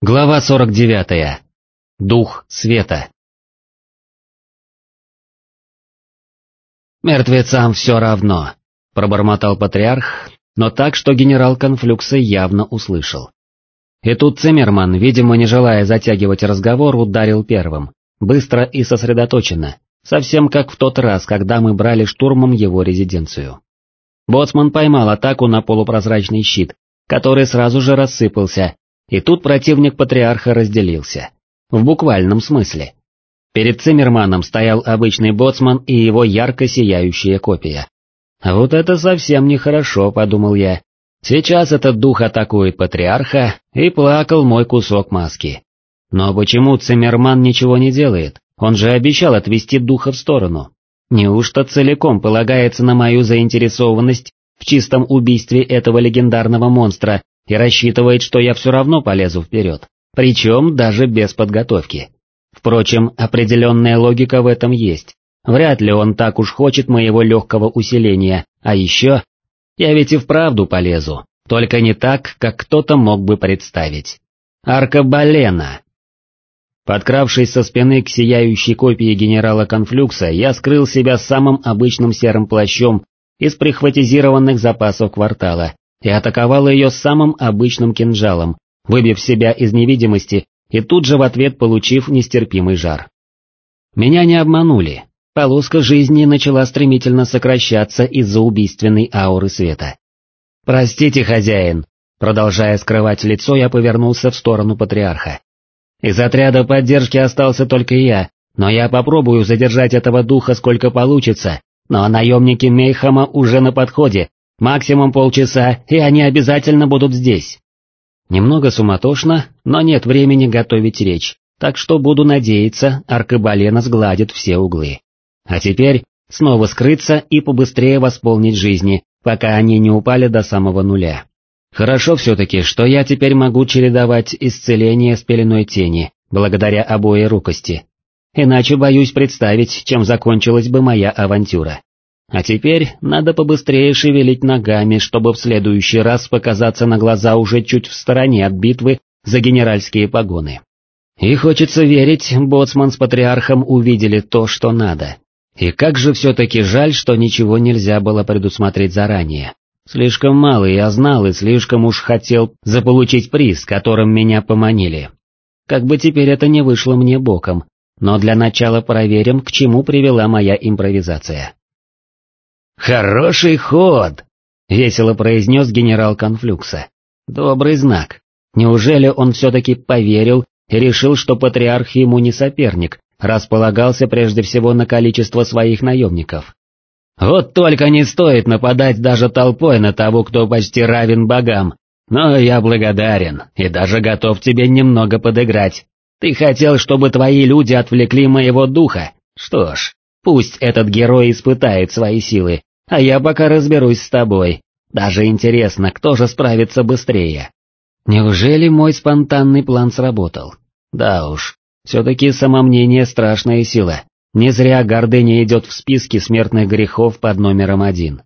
Глава 49. Дух света. «Мертвецам все равно», — пробормотал патриарх, но так, что генерал Конфлюкса явно услышал. И тут Циммерман, видимо не желая затягивать разговор, ударил первым, быстро и сосредоточенно, совсем как в тот раз, когда мы брали штурмом его резиденцию. Боцман поймал атаку на полупрозрачный щит, который сразу же рассыпался, и тут противник патриарха разделился. В буквальном смысле. Перед Циммерманом стоял обычный боцман и его ярко сияющая копия. «Вот это совсем нехорошо», — подумал я. «Сейчас этот дух атакует патриарха, и плакал мой кусок маски. Но почему Циммерман ничего не делает? Он же обещал отвести духа в сторону. Неужто целиком полагается на мою заинтересованность в чистом убийстве этого легендарного монстра и рассчитывает, что я все равно полезу вперед, причем даже без подготовки. Впрочем, определенная логика в этом есть. Вряд ли он так уж хочет моего легкого усиления, а еще... Я ведь и вправду полезу, только не так, как кто-то мог бы представить. Аркабалена. Подкравшись со спины к сияющей копии генерала Конфлюкса, я скрыл себя самым обычным серым плащом из прихватизированных запасов квартала и атаковал ее самым обычным кинжалом, выбив себя из невидимости и тут же в ответ получив нестерпимый жар. Меня не обманули, полоска жизни начала стремительно сокращаться из-за убийственной ауры света. «Простите, хозяин», продолжая скрывать лицо, я повернулся в сторону патриарха. «Из отряда поддержки остался только я, но я попробую задержать этого духа сколько получится, но наемники Мейхама уже на подходе, Максимум полчаса, и они обязательно будут здесь. Немного суматошно, но нет времени готовить речь, так что буду надеяться, аркабалена сгладит все углы. А теперь снова скрыться и побыстрее восполнить жизни, пока они не упали до самого нуля. Хорошо все-таки, что я теперь могу чередовать исцеление с пеленой тени, благодаря обоей рукости. Иначе боюсь представить, чем закончилась бы моя авантюра. А теперь надо побыстрее шевелить ногами, чтобы в следующий раз показаться на глаза уже чуть в стороне от битвы за генеральские погоны. И хочется верить, боцман с патриархом увидели то, что надо. И как же все-таки жаль, что ничего нельзя было предусмотреть заранее. Слишком мало я знал и слишком уж хотел заполучить приз, которым меня поманили. Как бы теперь это не вышло мне боком, но для начала проверим, к чему привела моя импровизация. «Хороший ход!» — весело произнес генерал Конфлюкса. «Добрый знак. Неужели он все-таки поверил и решил, что патриарх ему не соперник, располагался прежде всего на количество своих наемников?» «Вот только не стоит нападать даже толпой на того, кто почти равен богам, но я благодарен и даже готов тебе немного подыграть. Ты хотел, чтобы твои люди отвлекли моего духа? Что ж, пусть этот герой испытает свои силы, а я пока разберусь с тобой. Даже интересно, кто же справится быстрее. Неужели мой спонтанный план сработал? Да уж, все-таки самомнение страшная сила. Не зря гордыня идет в списке смертных грехов под номером один.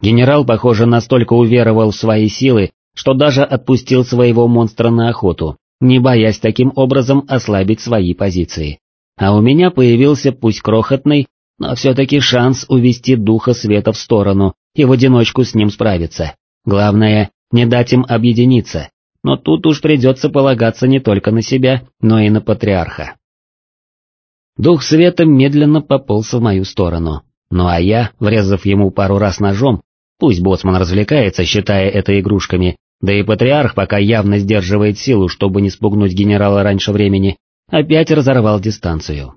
Генерал, похоже, настолько уверовал в свои силы, что даже отпустил своего монстра на охоту, не боясь таким образом ослабить свои позиции. А у меня появился пусть крохотный, но все-таки шанс увести духа света в сторону и в одиночку с ним справиться. Главное, не дать им объединиться, но тут уж придется полагаться не только на себя, но и на патриарха. Дух света медленно пополз в мою сторону, ну а я, врезав ему пару раз ножом, пусть боцман развлекается, считая это игрушками, да и патриарх пока явно сдерживает силу, чтобы не спугнуть генерала раньше времени, опять разорвал дистанцию.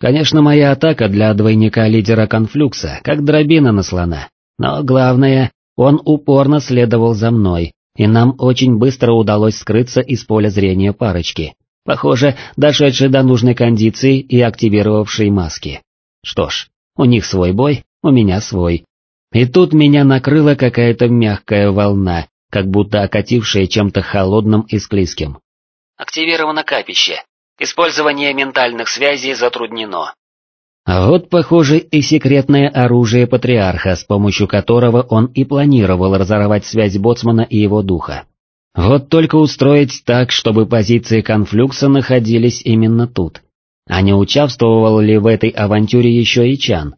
Конечно, моя атака для двойника-лидера конфлюкса, как дробина на слона, но главное, он упорно следовал за мной, и нам очень быстро удалось скрыться из поля зрения парочки, похоже, дошедшей до нужной кондиции и активировавшей маски. Что ж, у них свой бой, у меня свой. И тут меня накрыла какая-то мягкая волна, как будто окатившая чем-то холодным и склизким. Активировано капище. Использование ментальных связей затруднено. А вот, похоже, и секретное оружие Патриарха, с помощью которого он и планировал разорвать связь Боцмана и его духа. Вот только устроить так, чтобы позиции конфлюкса находились именно тут. А не участвовал ли в этой авантюре еще и Чан?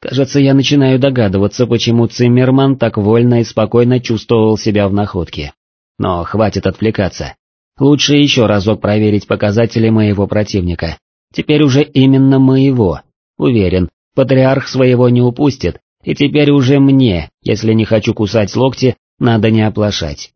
Кажется, я начинаю догадываться, почему Циммерман так вольно и спокойно чувствовал себя в находке. Но хватит отвлекаться. Лучше еще разок проверить показатели моего противника. Теперь уже именно моего. Уверен, патриарх своего не упустит, и теперь уже мне, если не хочу кусать локти, надо не оплошать.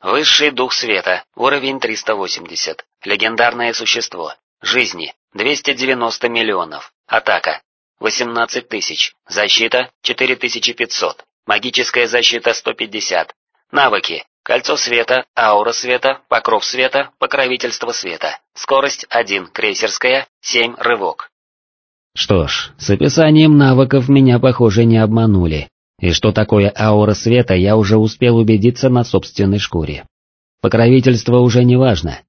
Высший дух света, уровень 380, легендарное существо, жизни, 290 миллионов, атака, 18 тысяч, защита, 4500, магическая защита 150, навыки, кольцо света, аура света, покров света, покровительство света, скорость 1, крейсерская, 7, рывок. Что ж, с описанием навыков меня, похоже, не обманули. И что такое аура света, я уже успел убедиться на собственной шкуре. Покровительство уже не важно.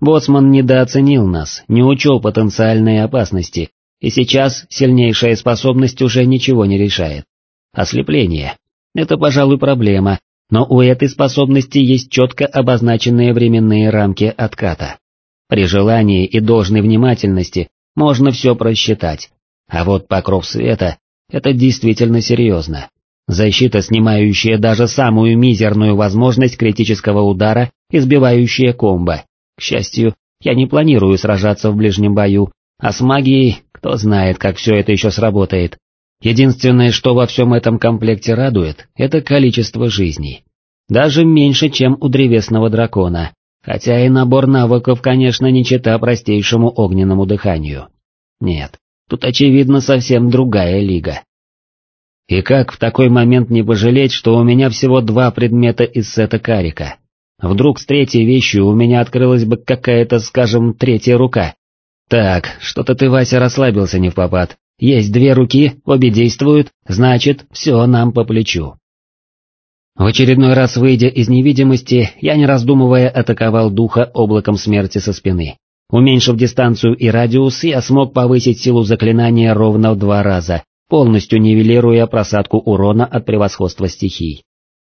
Боцман недооценил нас, не учел потенциальные опасности, и сейчас сильнейшая способность уже ничего не решает. Ослепление. Это, пожалуй, проблема, но у этой способности есть четко обозначенные временные рамки отката. При желании и должной внимательности можно все просчитать, а вот покров света — это действительно серьезно. Защита, снимающая даже самую мизерную возможность критического удара и сбивающая комбо. К счастью, я не планирую сражаться в ближнем бою, а с магией, кто знает, как все это еще сработает. Единственное, что во всем этом комплекте радует, это количество жизней. Даже меньше, чем у древесного дракона, хотя и набор навыков, конечно, не чета простейшему огненному дыханию. Нет, тут очевидно совсем другая лига. И как в такой момент не пожалеть, что у меня всего два предмета из сета карика? Вдруг с третьей вещью у меня открылась бы какая-то, скажем, третья рука. Так, что-то ты, Вася, расслабился не в попад. Есть две руки, обе действуют, значит, все нам по плечу. В очередной раз выйдя из невидимости, я не раздумывая атаковал духа облаком смерти со спины. Уменьшив дистанцию и радиус, я смог повысить силу заклинания ровно в два раза, полностью нивелируя просадку урона от превосходства стихий.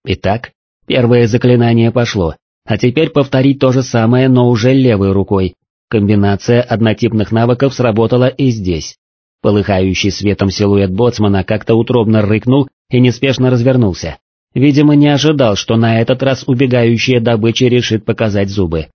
Итак, первое заклинание пошло, а теперь повторить то же самое, но уже левой рукой. Комбинация однотипных навыков сработала и здесь. Полыхающий светом силуэт боцмана как-то утробно рыкнул и неспешно развернулся. Видимо, не ожидал, что на этот раз убегающая добыча решит показать зубы.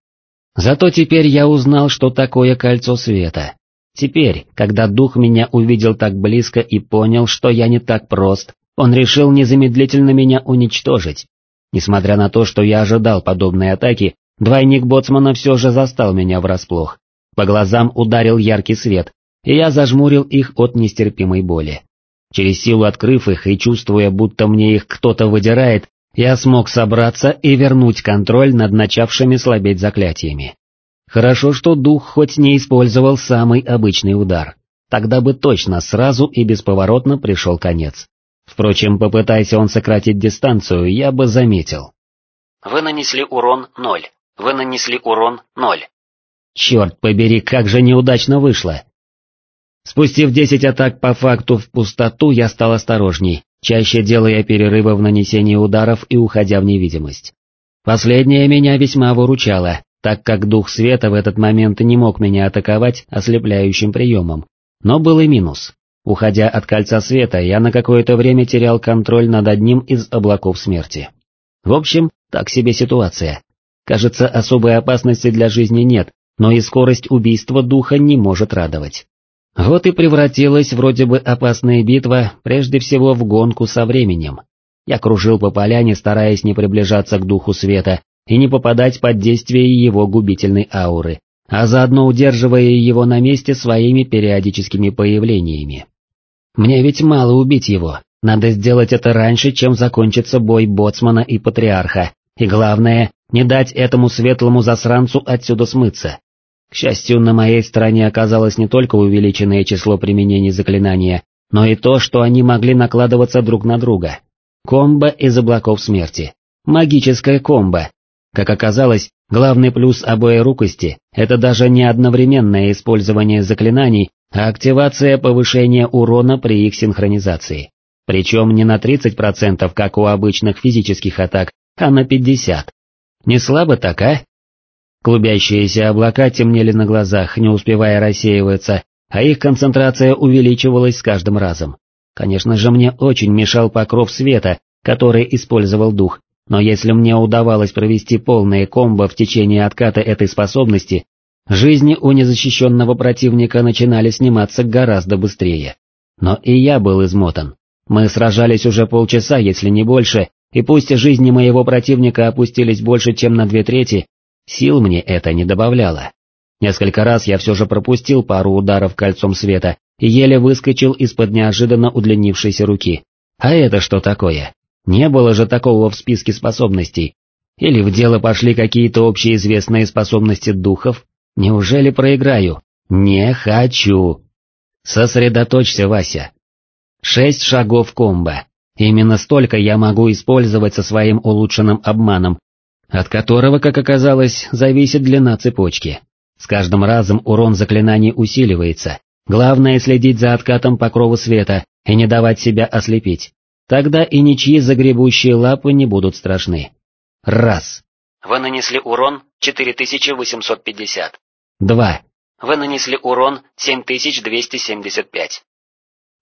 Зато теперь я узнал, что такое кольцо света. Теперь, когда дух меня увидел так близко и понял, что я не так прост, он решил незамедлительно меня уничтожить. Несмотря на то, что я ожидал подобной атаки, двойник Боцмана все же застал меня врасплох. По глазам ударил яркий свет, и я зажмурил их от нестерпимой боли. Через силу открыв их и чувствуя, будто мне их кто-то выдирает, я смог собраться и вернуть контроль над начавшими слабеть заклятиями. Хорошо, что дух хоть не использовал самый обычный удар. Тогда бы точно сразу и бесповоротно пришел конец. Впрочем, попытайся он сократить дистанцию, я бы заметил. Вы нанесли урон ноль. Вы нанесли урон ноль. Черт побери, как же неудачно вышло. Спустив десять атак по факту в пустоту, я стал осторожней, чаще делая перерывы в нанесении ударов и уходя в невидимость. Последнее меня весьма выручало, так как дух света в этот момент не мог меня атаковать ослепляющим приемом. Но был и минус. Уходя от кольца света, я на какое-то время терял контроль над одним из облаков смерти. В общем, так себе ситуация. Кажется, особой опасности для жизни нет, но и скорость убийства духа не может радовать. Вот и превратилась вроде бы опасная битва прежде всего в гонку со временем. Я кружил по поляне, стараясь не приближаться к духу света, и не попадать под действие его губительной ауры, а заодно удерживая его на месте своими периодическими появлениями. Мне ведь мало убить его, надо сделать это раньше, чем закончится бой Боцмана и Патриарха, и главное, не дать этому светлому засранцу отсюда смыться. К счастью, на моей стороне оказалось не только увеличенное число применений заклинания, но и то, что они могли накладываться друг на друга. Комбо из облаков смерти. Магическая комбо, как оказалось, главный плюс обоерукости – это даже не одновременное использование заклинаний, а активация повышения урона при их синхронизации. Причем не на 30%, как у обычных физических атак, а на 50%. Не слабо так, а? Клубящиеся облака темнели на глазах, не успевая рассеиваться, а их концентрация увеличивалась с каждым разом. Конечно же, мне очень мешал покров света, который использовал дух, но если мне удавалось провести полное комбо в течение отката этой способности, жизни у незащищенного противника начинали сниматься гораздо быстрее. Но и я был измотан. Мы сражались уже полчаса, если не больше, и пусть жизни моего противника опустились больше, чем на две трети, сил мне это не добавляло. Несколько раз я все же пропустил пару ударов кольцом света и еле выскочил из-под неожиданно удлинившейся руки. А это что такое? Не было же такого в списке способностей. Или в дело пошли какие-то общеизвестные способности духов? Неужели проиграю? Не хочу. Сосредоточься, Вася. Шесть шагов комбо. Именно столько я могу использовать со своим улучшенным обманом, от которого, как оказалось, зависит длина цепочки. С каждым разом урон заклинаний усиливается, главное следить за откатом покрова света и не давать себя ослепить. Тогда и ничьи загребущие лапы не будут страшны. Раз. Вы нанесли урон 4850. Два. Вы нанесли урон 7275.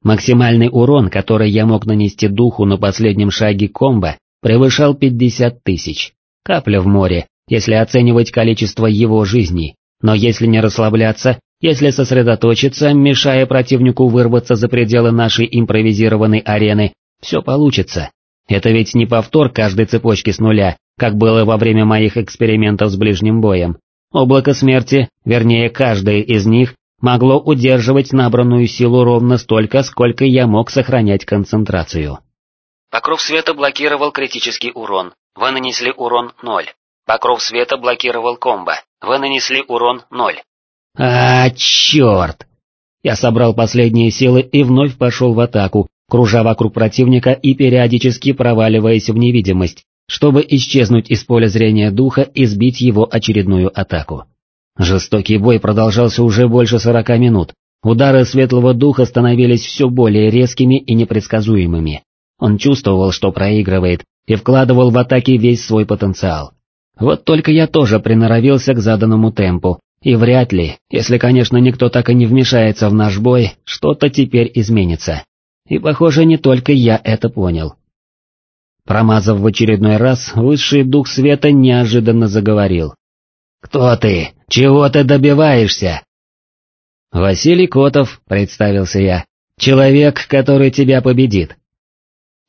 Максимальный урон, который я мог нанести духу на последнем шаге комбо, превышал 50 тысяч. Капля в море, если оценивать количество его жизней, но если не расслабляться, если сосредоточиться, мешая противнику вырваться за пределы нашей импровизированной арены, все получится. Это ведь не повтор каждой цепочки с нуля, как было во время моих экспериментов с ближним боем. Облако смерти, вернее каждое из них, могло удерживать набранную силу ровно столько, сколько я мог сохранять концентрацию. Покров света блокировал критический урон. Вы нанесли урон 0. Покров света блокировал комбо. Вы нанесли урон 0. А, черт! Я собрал последние силы и вновь пошел в атаку, кружа вокруг противника и периодически проваливаясь в невидимость, чтобы исчезнуть из поля зрения духа и сбить его очередную атаку. Жестокий бой продолжался уже больше сорока минут, удары светлого духа становились все более резкими и непредсказуемыми. Он чувствовал, что проигрывает, и вкладывал в атаки весь свой потенциал. Вот только я тоже приноровился к заданному темпу, и вряд ли, если, конечно, никто так и не вмешается в наш бой, что-то теперь изменится. И, похоже, не только я это понял. Промазав в очередной раз, высший дух света неожиданно заговорил. «Кто ты? Чего ты добиваешься?» «Василий Котов», — представился я, — «человек, который тебя победит».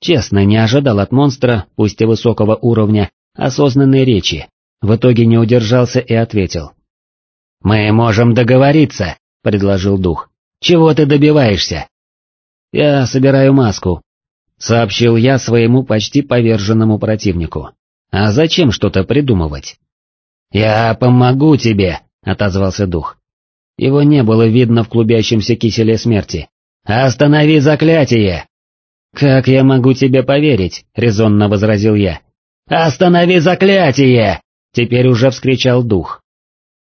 Честно, не ожидал от монстра, пусть и высокого уровня, осознанной речи. В итоге не удержался и ответил. «Мы можем договориться», — предложил дух. «Чего ты добиваешься?» «Я собираю маску», — сообщил я своему почти поверженному противнику. «А зачем что-то придумывать?» «Я помогу тебе», — отозвался дух. Его не было видно в клубящемся киселе смерти. «Останови заклятие!» «Как я могу тебе поверить?» — резонно возразил я. «Останови заклятие!» — теперь уже вскричал дух.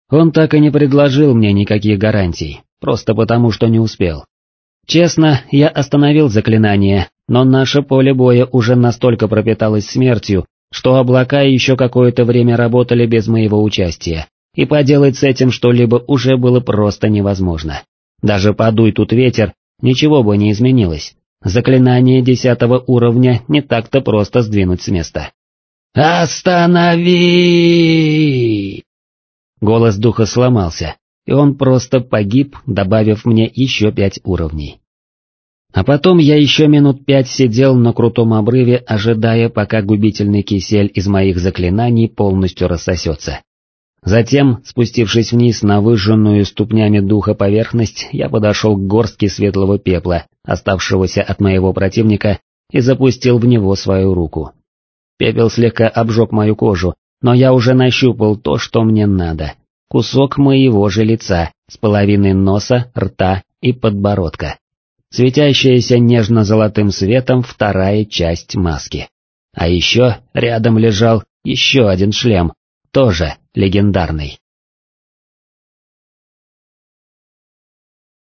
Он так и не предложил мне никаких гарантий, просто потому что не успел. Честно, я остановил заклинание, но наше поле боя уже настолько пропиталось смертью, что облака еще какое-то время работали без моего участия, и поделать с этим что-либо уже было просто невозможно. Даже подуй тут ветер, ничего бы не изменилось. Заклинание десятого уровня не так-то просто сдвинуть с места. «Останови!» Голос духа сломался, и он просто погиб, добавив мне еще пять уровней. А потом я еще минут пять сидел на крутом обрыве, ожидая, пока губительный кисель из моих заклинаний полностью рассосется. Затем, спустившись вниз на выжженную ступнями духа поверхность, я подошел к горстке светлого пепла, оставшегося от моего противника, и запустил в него свою руку. Пепел слегка обжег мою кожу, но я уже нащупал то, что мне надо. Кусок моего же лица, с половиной носа, рта и подбородка. Светящаяся нежно-золотым светом вторая часть маски. А еще рядом лежал еще один шлем, тоже легендарный.